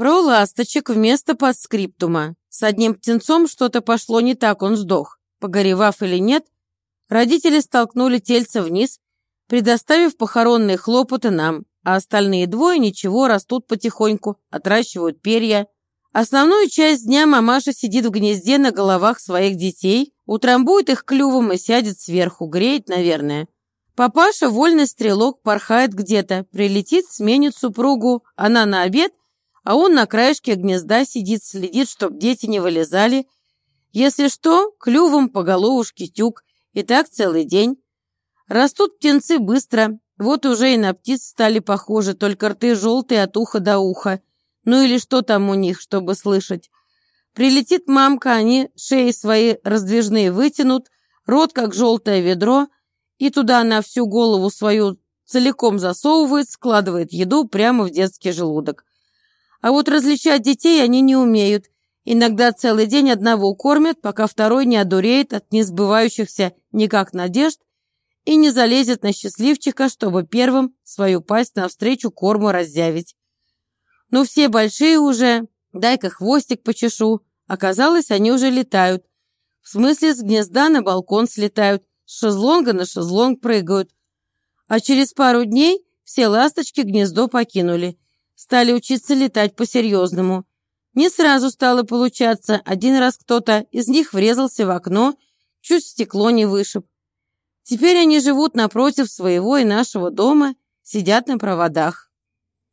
Про ласточек вместо подскриптума. С одним птенцом что-то пошло не так, он сдох. Погоревав или нет, родители столкнули тельца вниз, предоставив похоронные хлопоты нам, а остальные двое ничего, растут потихоньку, отращивают перья. Основную часть дня мамаша сидит в гнезде на головах своих детей, утрамбует их клювом и сядет сверху, греет, наверное. Папаша, вольный стрелок, порхает где-то, прилетит, сменит супругу, она на обед, а он на краешке гнезда сидит, следит, чтоб дети не вылезали. Если что, клювом по головушке тюк, и так целый день. Растут птенцы быстро, вот уже и на птиц стали похожи, только рты желтые от уха до уха. Ну или что там у них, чтобы слышать. Прилетит мамка, они шеи свои раздвижные вытянут, рот как желтое ведро, и туда она всю голову свою целиком засовывает, складывает еду прямо в детский желудок. А вот различать детей они не умеют. Иногда целый день одного кормят, пока второй не одуреет от несбывающихся никак надежд и не залезет на счастливчика, чтобы первым свою пасть навстречу корму раззявить. Ну, все большие уже, дай-ка хвостик почешу. Оказалось, они уже летают. В смысле, с гнезда на балкон слетают, с шезлонга на шезлонг прыгают. А через пару дней все ласточки гнездо покинули стали учиться летать по-серьезному. Не сразу стало получаться. Один раз кто-то из них врезался в окно, чуть стекло не вышиб. Теперь они живут напротив своего и нашего дома, сидят на проводах.